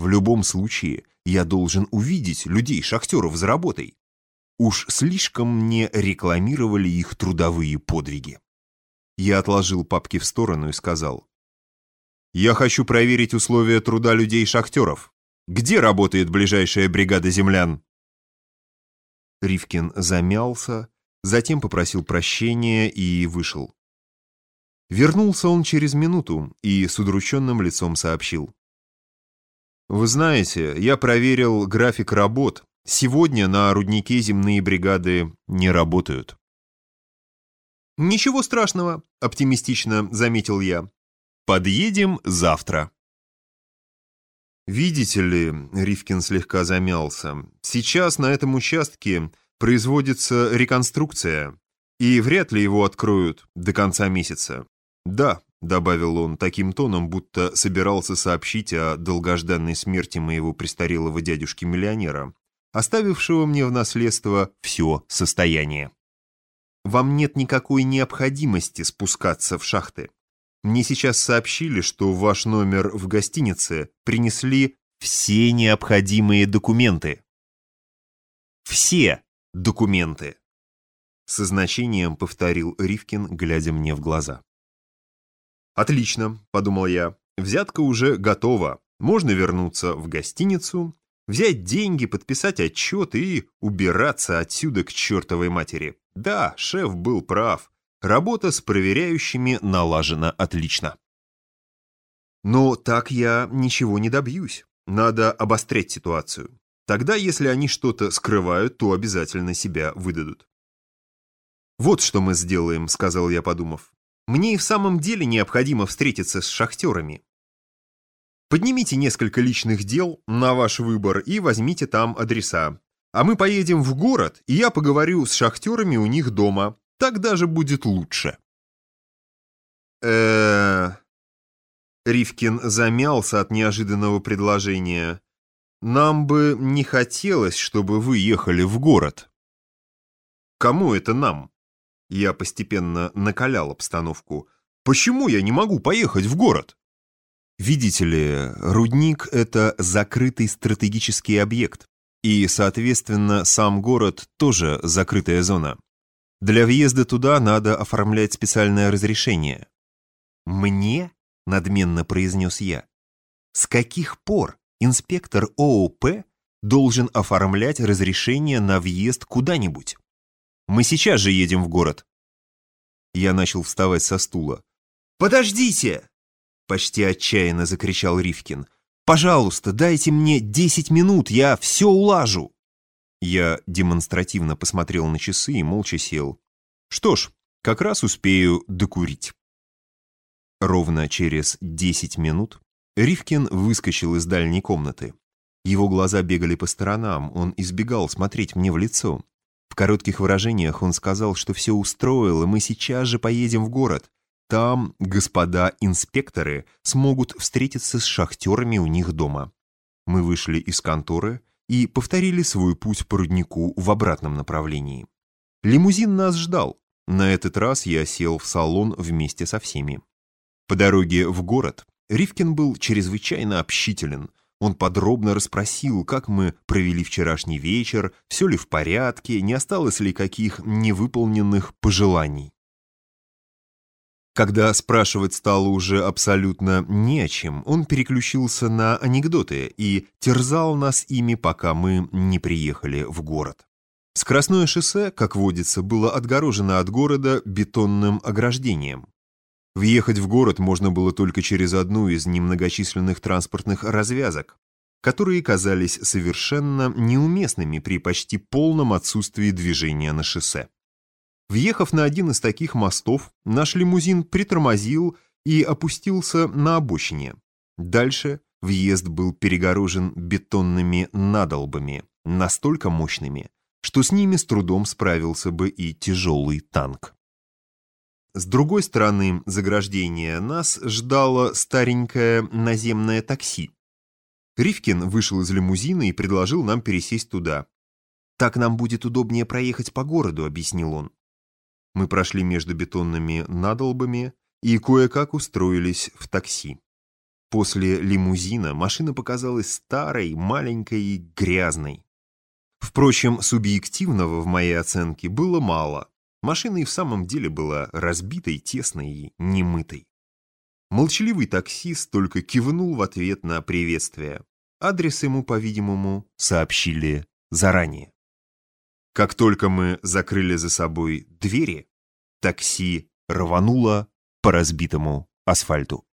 В любом случае, я должен увидеть людей-шахтеров за работой. Уж слишком мне рекламировали их трудовые подвиги. Я отложил папки в сторону и сказал. «Я хочу проверить условия труда людей-шахтеров. Где работает ближайшая бригада землян?» Ривкин замялся, затем попросил прощения и вышел. Вернулся он через минуту и с удрученным лицом сообщил. «Вы знаете, я проверил график работ. Сегодня на руднике земные бригады не работают». «Ничего страшного», — оптимистично заметил я. «Подъедем завтра». «Видите ли», — Ривкин слегка замялся, «сейчас на этом участке производится реконструкция, и вряд ли его откроют до конца месяца. Да, — добавил он таким тоном, будто собирался сообщить о долгожданной смерти моего престарелого дядюшки-миллионера, оставившего мне в наследство все состояние. «Вам нет никакой необходимости спускаться в шахты. Мне сейчас сообщили, что в ваш номер в гостинице принесли все необходимые документы». «Все документы», — со значением повторил Ривкин, глядя мне в глаза. «Отлично», — подумал я, — «взятка уже готова. Можно вернуться в гостиницу, взять деньги, подписать отчет и убираться отсюда к чертовой матери. Да, шеф был прав. Работа с проверяющими налажена отлично. Но так я ничего не добьюсь. Надо обострять ситуацию. Тогда, если они что-то скрывают, то обязательно себя выдадут. «Вот что мы сделаем», — сказал я, подумав. Мне и в самом деле необходимо встретиться с шахтерами. Поднимите несколько личных дел на ваш выбор и возьмите там адреса. А мы поедем в город, и я поговорю с шахтерами у них дома. Так даже будет лучше. э Ривкин замялся от неожиданного предложения. «Нам бы не хотелось, чтобы вы ехали в город». «Кому это нам?» Я постепенно накалял обстановку. «Почему я не могу поехать в город?» Видите ли, рудник — это закрытый стратегический объект, и, соответственно, сам город тоже закрытая зона. Для въезда туда надо оформлять специальное разрешение. «Мне?» — надменно произнес я. «С каких пор инспектор ООП должен оформлять разрешение на въезд куда-нибудь?» Мы сейчас же едем в город». Я начал вставать со стула. «Подождите!» Почти отчаянно закричал Ривкин. «Пожалуйста, дайте мне десять минут, я все улажу!» Я демонстративно посмотрел на часы и молча сел. Что ж, как раз успею докурить. Ровно через десять минут Ривкин выскочил из дальней комнаты. Его глаза бегали по сторонам, он избегал смотреть мне в лицо. Коротких выражениях он сказал, что все устроил, и мы сейчас же поедем в город. Там господа инспекторы смогут встретиться с шахтерами у них дома. Мы вышли из конторы и повторили свой путь по руднику в обратном направлении. Лимузин нас ждал. На этот раз я сел в салон вместе со всеми. По дороге в город Ривкин был чрезвычайно общителен, он подробно расспросил, как мы провели вчерашний вечер, все ли в порядке, не осталось ли каких невыполненных пожеланий. Когда спрашивать стало уже абсолютно не о чем, он переключился на анекдоты и терзал нас ими, пока мы не приехали в город. Скоростное шоссе, как водится, было отгорожено от города бетонным ограждением. Въехать в город можно было только через одну из немногочисленных транспортных развязок, которые казались совершенно неуместными при почти полном отсутствии движения на шоссе. Въехав на один из таких мостов, наш лимузин притормозил и опустился на обочине. Дальше въезд был перегорожен бетонными надолбами, настолько мощными, что с ними с трудом справился бы и тяжелый танк. С другой стороны заграждения нас ждало старенькое наземное такси. Ривкин вышел из лимузина и предложил нам пересесть туда. «Так нам будет удобнее проехать по городу», — объяснил он. Мы прошли между бетонными надолбами и кое-как устроились в такси. После лимузина машина показалась старой, маленькой и грязной. Впрочем, субъективного в моей оценке было мало. Машина и в самом деле была разбитой, тесной и немытой. Молчаливый таксист только кивнул в ответ на приветствие. Адрес ему, по-видимому, сообщили заранее. Как только мы закрыли за собой двери, такси рвануло по разбитому асфальту.